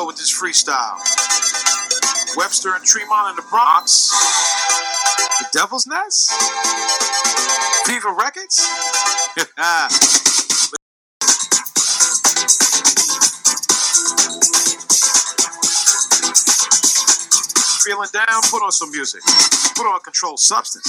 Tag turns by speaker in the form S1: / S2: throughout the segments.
S1: go with this freestyle? Webster and Tremont in the Bronx? The Devil's Nest? Viva Records? Feeling down? Put on some music. Put on controlled substance.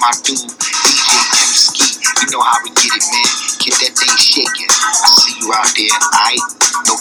S2: my dude, DJ Kemski. You know how we get it, man. Get that thing shaking. I see you out there, alright? No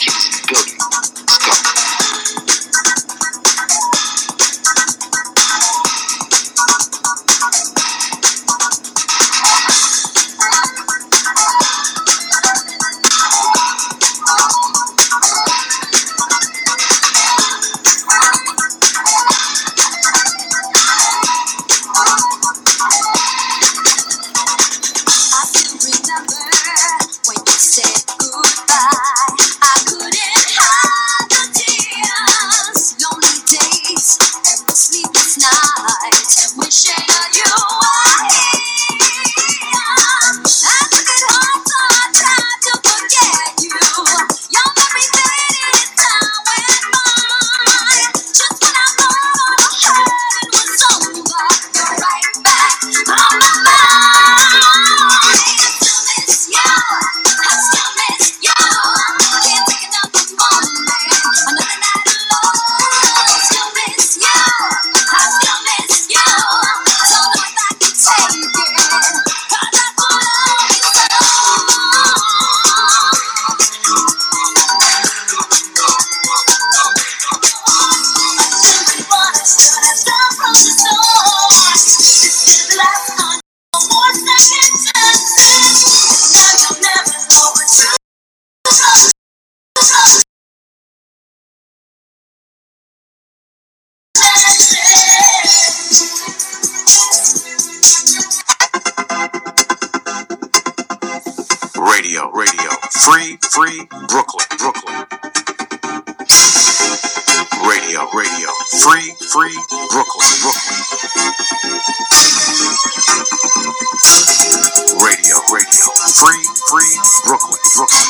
S1: Radio, free, free Brooklyn, Brooklyn. Radio, radio. Free, free Brooklyn, Brooklyn. Radio, radio. Free, free Brooklyn, Brooklyn.